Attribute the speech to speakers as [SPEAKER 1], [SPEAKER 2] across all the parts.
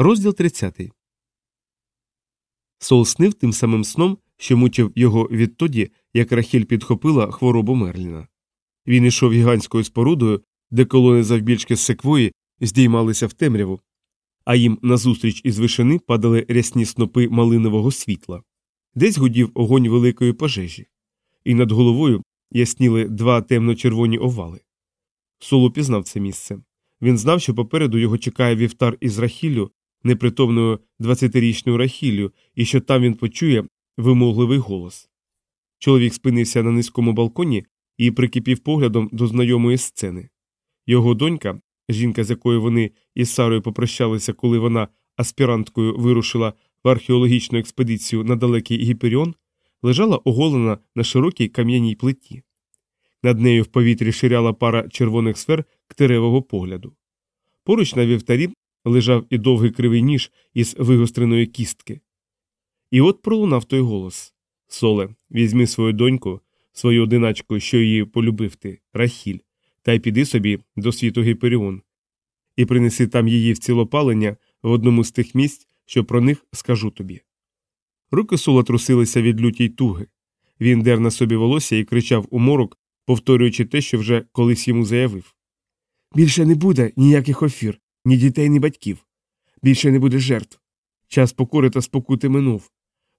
[SPEAKER 1] Розділ 30. Сол снив тим самим сном, що мучив його відтоді, як Рахіль підхопила хворобу Мерліна. Він ішов гігантською спорудою, де колони завбільшки з секвої здіймалися в темряву, а їм назустріч із вишини падали рясні снопи малинового світла. Десь гудів огонь великої пожежі, і над головою ясніли два темно-червоні овали. Сол упізнав це місце. Він знав, що попереду його чекає вівтар із Рахіллю, непритомною 20-річною Рахіллю, і що там він почує вимогливий голос. Чоловік спинився на низькому балконі і прикипів поглядом до знайомої сцени. Його донька, жінка, з якою вони із Сарою попрощалися, коли вона аспіранткою вирушила в археологічну експедицію на далекий Гіперіон, лежала оголена на широкій кам'яній плиті. Над нею в повітрі ширяла пара червоних сфер ктеревого погляду. Поруч на вівтарі лежав і довгий кривий ніж із вигостреної кістки. І от пролунав той голос Соле, візьми свою доньку, свою одиначку, що її полюбив ти, Рахіль, та й піди собі до світу Гіперіон, і принеси там її в цілопалення в одному з тих місць, що про них скажу тобі. Руки Сола трусилися від лютій туги. Він дер на собі волосся і кричав у морок, повторюючи те, що вже колись йому заявив. Більше не буде ніяких офір, ні дітей, ні батьків. Більше не буде жертв. Час покори та спокути минув.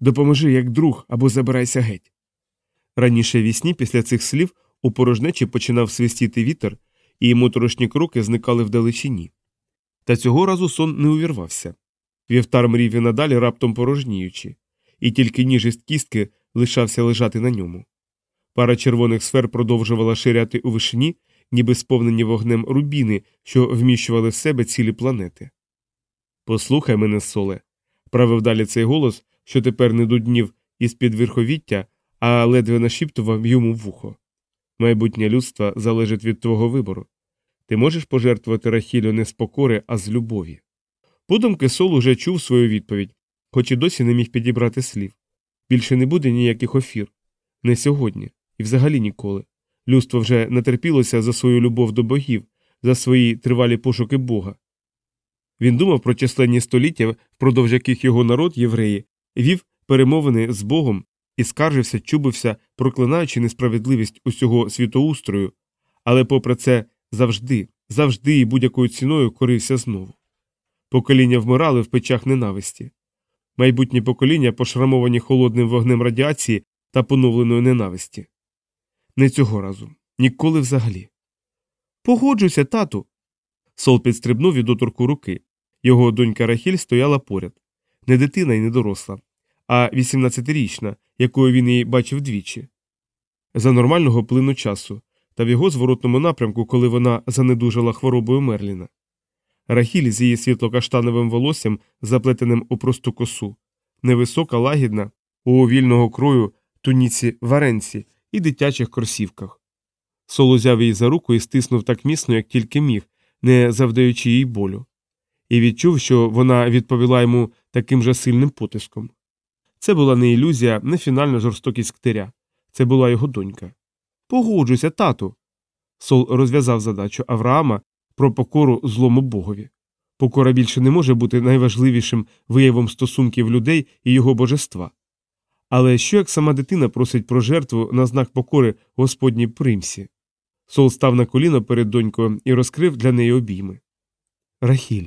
[SPEAKER 1] Допоможи як друг або забирайся геть. Раніше вісні після цих слів у порожнечі починав свистіти вітер, і моторошні кроки зникали вдалечині. Та цього разу сон не увірвався. Вівтар мрів і надалі раптом порожніючи, і тільки ніжість кістки лишався лежати на ньому. Пара червоних сфер продовжувала ширяти у вишині, ніби сповнені вогнем рубіни, що вміщували в себе цілі планети. Послухай мене, соле, правив далі цей голос, що тепер не дуднів із під верховіття, а ледве нашіптував йому вухо. Майбутнє людства залежить від твого вибору. Ти можеш пожертвувати Рахілю не з покори, а з любові. Подумки Сол уже чув свою відповідь, хоч і досі не міг підібрати слів. Більше не буде ніяких офір. Не сьогодні, і взагалі ніколи. Людство вже натерпілося за свою любов до богів, за свої тривалі пошуки Бога. Він думав про численні століття, впродовж яких його народ, євреї, вів перемовини з Богом і скаржився, чубився, проклинаючи несправедливість усього світоустрою, але, попри це, завжди, завжди і будь-якою ціною корився знову. Покоління вмирали в печах ненависті. Майбутні покоління пошрамовані холодним вогнем радіації та поновленої ненависті. Не цього разу, ніколи взагалі. Погоджуйся, тату. Сол підстрибнув від доторку руки. Його донька Рахіль стояла поряд не дитина і не доросла, а 18-річна, якою він її бачив двічі. За нормального плину часу, та в його зворотному напрямку, коли вона занедужала хворобою Мерліна. Рахіль з її світло-каштановим волоссям, заплетеним у просту косу, невисока, лагідна, у вільного крою туніці варенці і дитячих кросівках. Сол узяв її за руку і стиснув так міцно, як тільки міг, не завдаючи їй болю, і відчув, що вона відповіла йому таким же сильним потиском. Це була не ілюзія, не фінальна жорстокість ктиря. Це була його донька. Погоджуйся, тату. Сол розв'язав задачу Авраама про покору злому богові. Покора більше не може бути найважливішим виявом стосунків людей і його божества. Але що як сама дитина просить про жертву на знак покори Господній примсі? Сол став на коліно перед донькою і розкрив для неї обійми. Рахіль.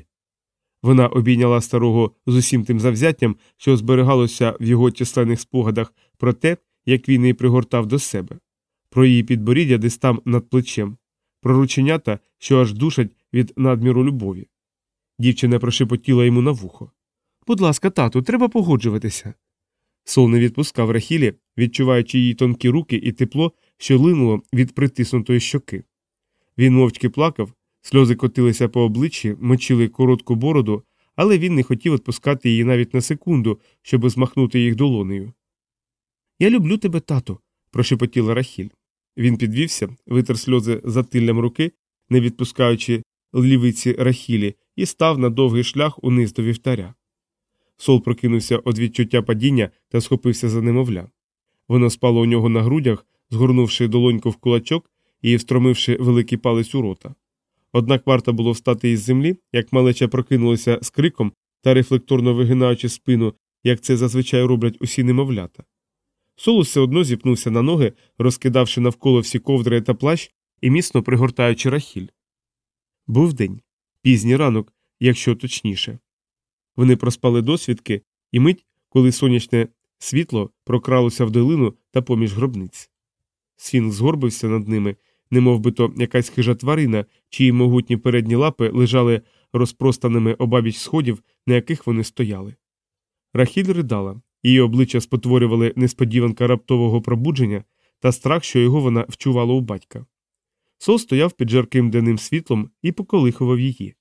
[SPEAKER 1] Вона обійняла старого з усім тим завзяттям, що зберігалося в його численних спогадах про те, як він її пригортав до себе, про її підборіддя десь там над плечем, про рученята, що аж душать від надміру любові. Дівчина прошепотіла йому на вухо. Будь ласка, тату, треба погоджуватися. Сол не відпускав Рахілі, відчуваючи її тонкі руки і тепло, що линуло від притиснутої щоки. Він мовчки плакав, сльози котилися по обличчі, мочили коротку бороду, але він не хотів відпускати її навіть на секунду, щоб змахнути їх долонею. Я люблю тебе, тату, прошепотіла Рахіль. Він підвівся, витер сльози затиллям руки, не відпускаючи лівиці Рахілі, і став на довгий шлях униз до вівтаря. Сол прокинувся від відчуття падіння та схопився за немовля. Воно спало у нього на грудях, згорнувши долоньку в кулачок і встромивши великий палець у рота. Однак варто було встати із землі, як малеча прокинулася з криком, та рефлекторно вигинаючи спину, як це зазвичай роблять усі немовлята. Сол все одно зіпнувся на ноги, розкидавши навколо всі ковдри та плащ і міцно пригортаючи рахіль. Був день, пізній ранок, якщо точніше. Вони проспали досвідки і мить, коли сонячне світло прокралося в долину та поміж гробниць. Сфінкс згорбився над ними, немов би то якась хижа тварина, чиї могутні передні лапи лежали розпростаними обабіч сходів, на яких вони стояли. Рахіль ридала, її обличчя спотворювали несподіванка раптового пробудження та страх, що його вона вчувала у батька. Сол стояв під жарким денним світлом і поколихував її.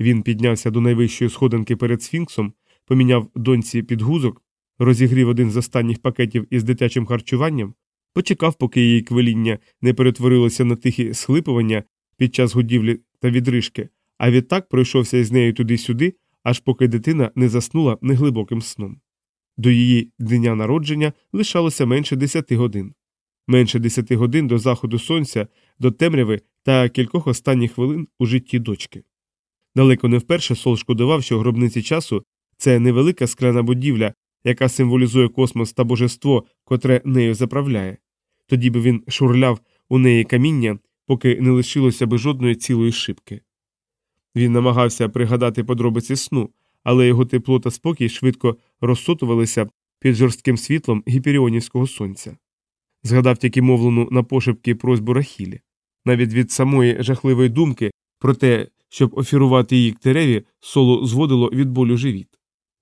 [SPEAKER 1] Він піднявся до найвищої сходинки перед сфінксом, поміняв доньці підгузок, розігрів один з останніх пакетів із дитячим харчуванням, почекав, поки її квеління не перетворилося на тихі схлипування під час годівлі та відрижки, а відтак пройшовся із нею туди-сюди, аж поки дитина не заснула неглибоким сном. До її дня народження лишалося менше десяти годин. Менше десяти годин до заходу сонця, до темряви та кількох останніх хвилин у житті дочки. Далеко не вперше Сол шкодував, що гробниці часу це невелика скляна будівля, яка символізує космос та божество, котре нею заправляє. Тоді би він шурляв у неї каміння, поки не лишилося би жодної цілої шибки. Він намагався пригадати подробиці сну, але його тепло та спокій швидко розсотувалися під жорстким світлом гіперіонівського сонця. Згадав тільки мовлену на пошепки просьбу Рахілі. Навіть від самої жахливої думки про те, щоб офірувати її ктереві, соло зводило від болю живіт.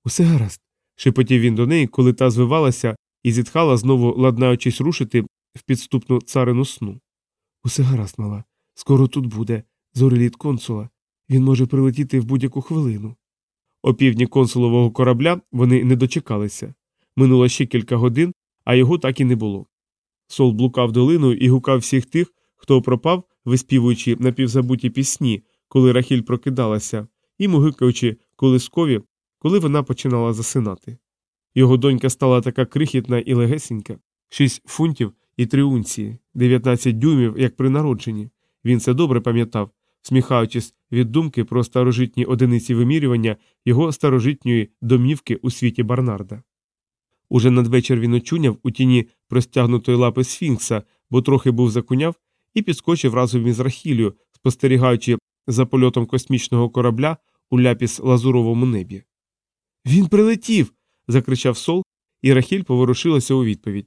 [SPEAKER 1] Усе гаразд. шепотів він до неї, коли та звивалася і зітхала, знову ладнаючись рушити в підступну царину сну. Усе гаразд, мала. Скоро тут буде. Зореліт консула. Він може прилетіти в будь-яку хвилину. О півдні консулового корабля вони не дочекалися. Минуло ще кілька годин, а його так і не було. Сол блукав долиною і гукав всіх тих, хто пропав, виспівуючи напівзабуті пісні, коли Рахіль прокидалася, і мугикаючи колискові, коли вона починала засинати. Його донька стала така крихітна і легесенька, шість фунтів і три унції, 19 дюймів, як при народженні. Він це добре пам'ятав, сміхаючись від думки про старожитні одиниці вимірювання його старожитньої домівки у світі Барнарда. Уже надвечір він очуняв у тіні простягнутої лапи Сфінкса, бо трохи був закуняв, і підскочив разом із Рахілію, спостерігаючи за польотом космічного корабля у ляпіс лазуровому небі. Він прилетів. закричав Сол, і Рахіль поворушилася у відповідь.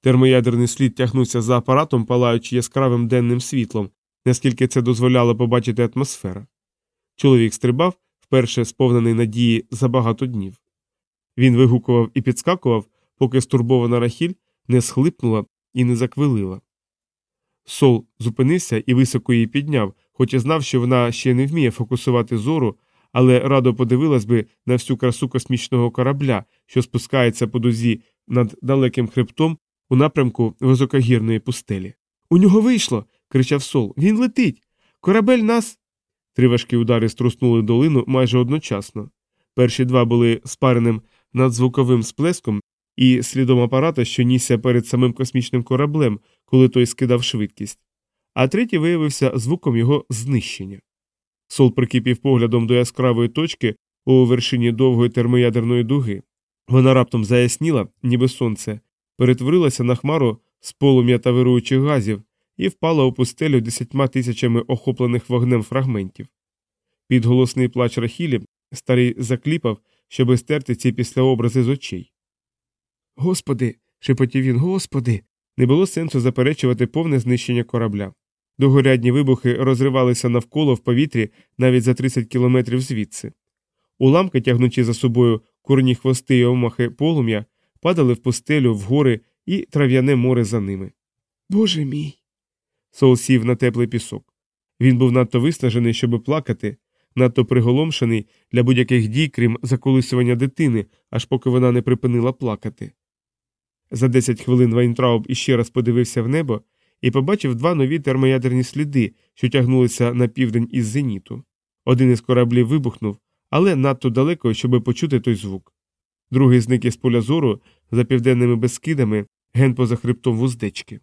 [SPEAKER 1] Термоядерний слід тягнувся за апаратом, палаючи яскравим денним світлом, наскільки це дозволяло побачити атмосфера. Чоловік стрибав, вперше сповнений надії за багато днів. Він вигукував і підскакував, поки стурбована Рахіль не схлипнула і не заквилила. Сол зупинився і високо її підняв, хоч і знав, що вона ще не вміє фокусувати зору, але радо подивилась би на всю красу космічного корабля, що спускається по дузі над далеким хребтом у напрямку високогірної пустелі. У нього вийшло. кричав Сол. Він летить. Корабель нас. Три важкі удари струснули долину майже одночасно. Перші два були спареним надзвуковим сплеском і слідом апарата, що нісся перед самим космічним кораблем, коли той скидав швидкість, а третій виявився звуком його знищення. Сол прикипів поглядом до яскравої точки у вершині довгої термоядерної дуги. Вона раптом заясніла, ніби сонце, перетворилася на хмару з полум'я та вируючих газів і впала у пустелю десятьма тисячами охоплених вогнем фрагментів. Під голосний плач Рахілі старий закліпав, щоби стерти ці післяобрази з очей. Господи. шепотів він, господи. Не було сенсу заперечувати повне знищення корабля. Догорядні вибухи розривалися навколо в повітрі навіть за 30 кілометрів звідси. Уламки, тягнучи за собою курні хвости й омахи полум'я, падали в пустелю, в гори і трав'яне море за ними. Боже мій. Сол сів на теплий пісок. Він був надто виснажений, щоби плакати, надто приголомшений для будь-яких дій, крім заколисування дитини, аж поки вона не припинила плакати. За 10 хвилин Вайнтрауб іще раз подивився в небо і побачив два нові термоядерні сліди, що тягнулися на південь із зеніту. Один із кораблів вибухнув, але надто далеко, щоб почути той звук. Другий зник із поля зору за південними безкидами, ген поза хребтом вуздечки.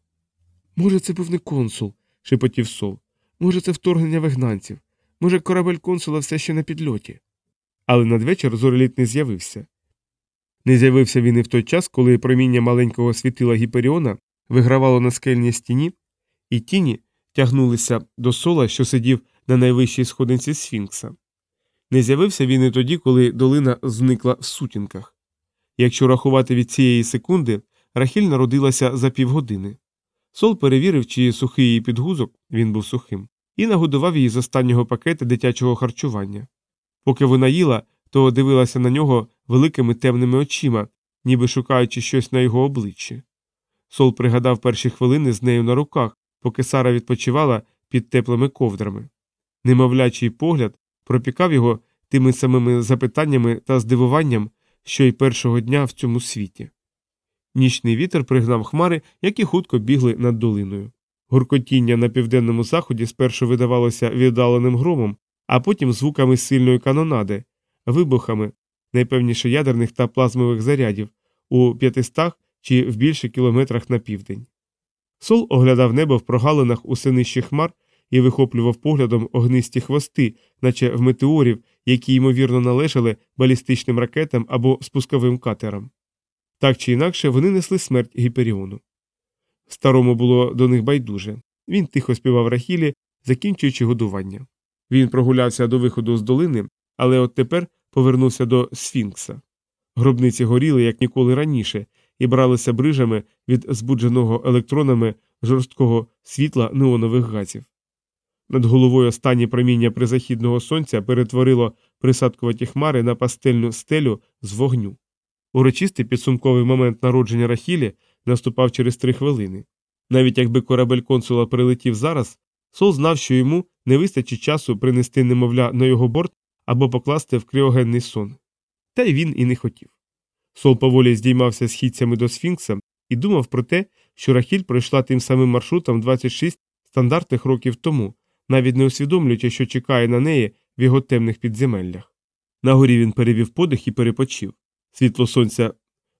[SPEAKER 1] Може, це був не консул, шепотів сол. Може, це вторгнення вигнанців. Може, корабель консула все ще на підльоті. але надвечір зореліт не з'явився. Не з'явився він і в той час, коли проміння маленького світила Гіперіона вигравало на скельній стіні, і тіні тягнулися до сола, що сидів на найвищій сходинці Сфінкса. Не з'явився він і тоді, коли долина зникла в сутінках. Якщо рахувати від цієї секунди, Рахіль народилася за півгодини. Сол перевірив, чи сухий її підгузок він був сухим, і нагодував її з останнього пакета дитячого харчування. Поки вона їла, то дивилася на нього великими темними очима, ніби шукаючи щось на його обличчі. Сол пригадав перші хвилини з нею на руках, поки Сара відпочивала під теплими ковдрами. Немовлячий погляд пропікав його тими самими запитаннями та здивуванням, що й першого дня в цьому світі. Нічний вітер пригнав хмари, які хутко бігли над долиною. Гуркотіння на південному заході спершу видавалося віддаленим громом, а потім звуками сильної канонади, вибухами, найпевніше ядерних та плазмових зарядів у п'ятистах чи в більше кілометрах на південь. Сол оглядав небо в прогалинах у синищі хмар і вихоплював поглядом огнисті хвости, наче в метеорів, які ймовірно належали балістичним ракетам або спусковим катерам. Так чи інакше вони несли смерть Гіперіону. Старому було до них байдуже. Він тихо співав рахілі, закінчуючи годування. Він прогулявся до виходу з долини, але от тепер повернувся до Сфінкса. Гробниці горіли, як ніколи раніше, і бралися брижами від збудженого електронами жорсткого світла неонових газів. Над головою останнє проміння призахідного сонця перетворило присадкуваті хмари на пастельну стелю з вогню. Урочистий підсумковий момент народження Рахілі наступав через три хвилини. Навіть якби корабель консула прилетів зараз, Сол знав, що йому не вистачить часу принести немовля на його борт або покласти в кріогенний сон. Та й він і не хотів. Сол поволі здіймався східцями до Сфінкса і думав про те, що Рахіль пройшла тим самим маршрутом 26 стандартних років тому, навіть не усвідомлюючи, що чекає на неї в його темних підземеллях. Нагорі він перевів подих і перепочив. Світло сонця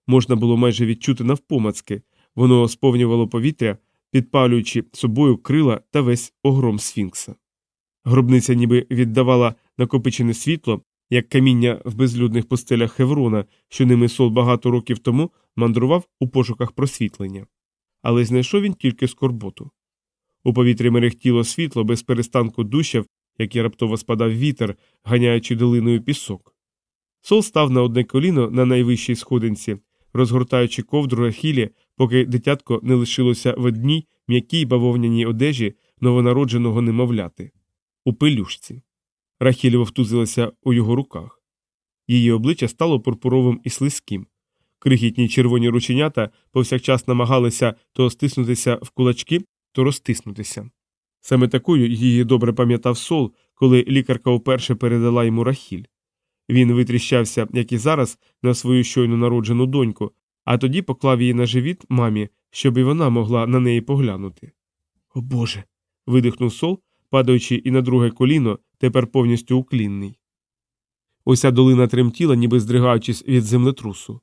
[SPEAKER 1] можна було майже відчути навпомацки, воно сповнювало повітря, підпалюючи собою крила та весь огром Сфінкса. Гробниця ніби віддавала накопичене світло, як каміння в безлюдних пустелях Хеврона, що ними сол багато років тому мандрував у пошуках просвітлення. Але знайшов він тільки скорботу. У повітрі мерехтіло світло без перестанку дущав, як і раптово спадав вітер, ганяючи долиною пісок. Сол став на одне коліно на найвищій сходинці, розгортаючи ковдру рахілі, поки дитятко не лишилося в одній м'якій бавовняній одежі новонародженого немовляти. У пелюшці. Рахіль вовтузилася у його руках. Її обличчя стало пурпуровим і слизьким. Крихітні червоні рученята повсякчас намагалися то стиснутися в кулачки, то розтиснутися. Саме такою її добре пам'ятав сол, коли лікарка вперше передала йому рахіль. Він витріщався, як і зараз, на свою щойно народжену доньку, а тоді поклав її на живіт мамі, щоб і вона могла на неї поглянути. О Боже. видихнув сол, падаючи і на друге коліно, тепер повністю уклінний. Уся долина тремтіла, ніби здригаючись від землетрусу.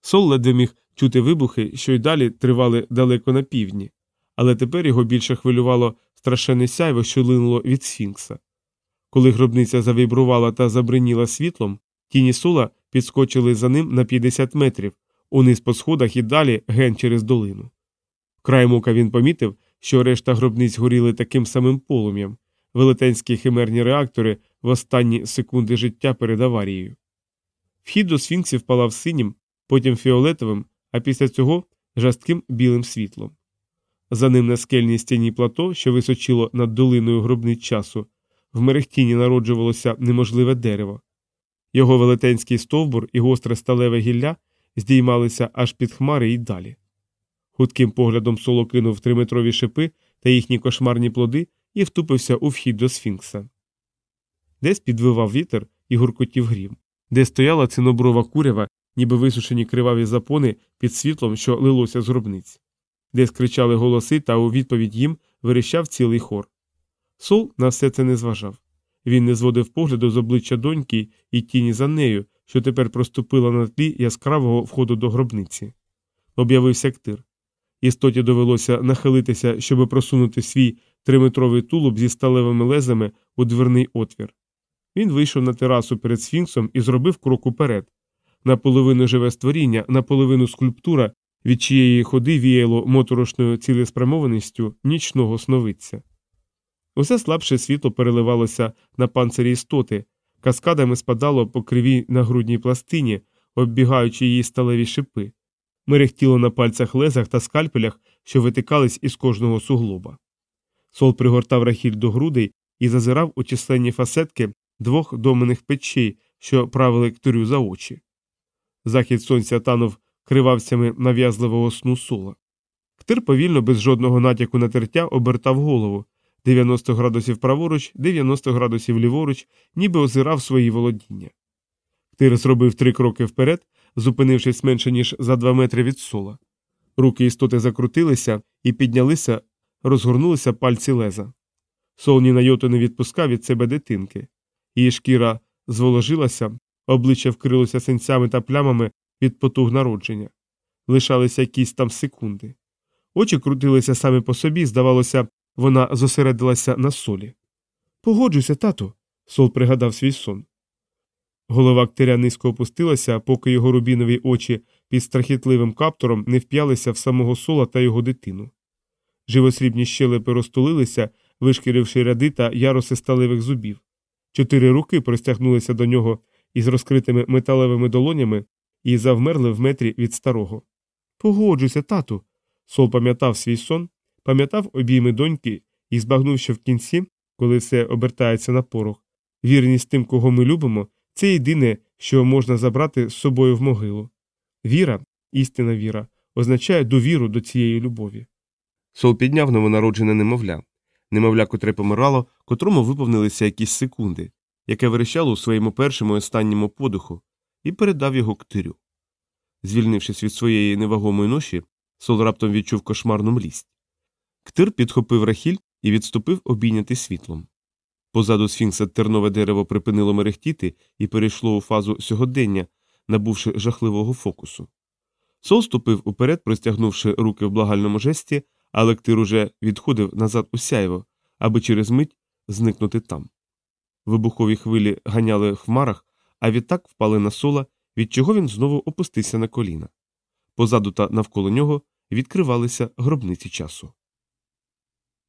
[SPEAKER 1] Сол ледве міг чути вибухи, що й далі тривали далеко на півдні, але тепер його більше хвилювало страшенне сяйво, що линуло від сфінкса. Коли гробниця завібрувала та забриніла світлом, тіні сула підскочили за ним на 50 метрів, униз по сходах і далі ген через долину. Краєм ока він помітив, що решта гробниць горіли таким самим полум'ям, велетенські химерні реактори в останні секунди життя перед аварією. Вхід до сфінксів палав синім, потім фіолетовим, а після цього жорстким білим світлом. За ним на скельній стіні плато, що височило над долиною гробниць часу, в мерехтіні народжувалося неможливе дерево. Його велетенський стовбур і гостре сталеве гілля здіймалися аж під хмари і далі. Хутким поглядом соло кинув триметрові шипи та їхні кошмарні плоди і втупився у вхід до сфінкса. Десь підвивав вітер і гуркотів грім, де стояла циноброва курява, ніби висушені криваві запони під світлом, що лилося з гробниць, де скричали голоси, та у відповідь їм вирішав цілий хор. Сол на все це не зважав. Він не зводив погляду з обличчя доньки і тіні за нею, що тепер проступила на тлі яскравого входу до гробниці. Об'явився ктир. Істоті довелося нахилитися, щоб просунути свій триметровий тулуб зі сталевими лезами у дверний отвір. Він вийшов на терасу перед сфінксом і зробив крок уперед. Наполовину живе створіння, наполовину скульптура, від чиєї ходи віяло моторошною цілеспрямованістю нічного сновидця. Усе слабше світло переливалося на панцирі істоти, каскадами спадало по кривій на грудній пластині, оббігаючи її сталеві шипи, мерехтіло на пальцях лезах та скальпелях, що витикались із кожного суглоба. Сол пригортав рахіль до грудей і зазирав у численні фасетки двох домених печей, що правили ктурю за очі. Захід сонця танув кривавцями нав'язливого сну сола. Ктир повільно, без жодного натяку на тертя, обертав голову 90 градусів праворуч, 90 градусів ліворуч, ніби озирав свої володіння. Ктир зробив три кроки вперед, зупинившись менше, ніж за два метри від сола. Руки істоти закрутилися і піднялися, розгорнулися пальці леза. Сол ні на йоту не відпускав від себе дитинки. Її шкіра зволожилася, обличчя вкрилося синцями та плямами від потуг народження. Лишалися якісь там секунди. Очі крутилися самі по собі, здавалося, вона зосередилася на солі. Погоджуйся, тату. Сол пригадав свій сон. Голова ктиря низько опустилася, поки його рубінові очі під страхітливим каптуром не вп'ялися в самого сола та його дитину. Живосрібні щелепи розтулилися, вишкіривши ряди та яруси сталевих зубів. Чотири руки простягнулися до нього із розкритими металевими долонями і завмерли в метрі від старого. Погоджуйся, тату. Сол пам'ятав свій сон, пам'ятав обійми доньки і збагнув, що в кінці, коли все обертається на порох, вірність тим, кого ми любимо, це єдине, що можна забрати з собою в могилу. Віра, істинна віра, означає довіру до цієї любові. Сол підняв новонароджене немовля, немовля, котре помирало, котрому виповнилися якісь секунди, яке верещало у своєму першому і останньому подиху, і передав його ктирю. Звільнившись від своєї невагомої ноші, Сол раптом відчув кошмарну млість. Ктир підхопив рахіль і відступив обійнятий світлом. Позаду сфінкса тернове дерево припинило мерехтіти і перейшло у фазу сьогодення, набувши жахливого фокусу. Сол ступив уперед, простягнувши руки в благальному жесті, але ктир уже відходив назад у сяйво, аби через мить зникнути там. Вибухові хвилі ганяли хмарах, а відтак впали на сола, від чого він знову опустився на коліна. Позаду та навколо нього відкривалися гробниці часу.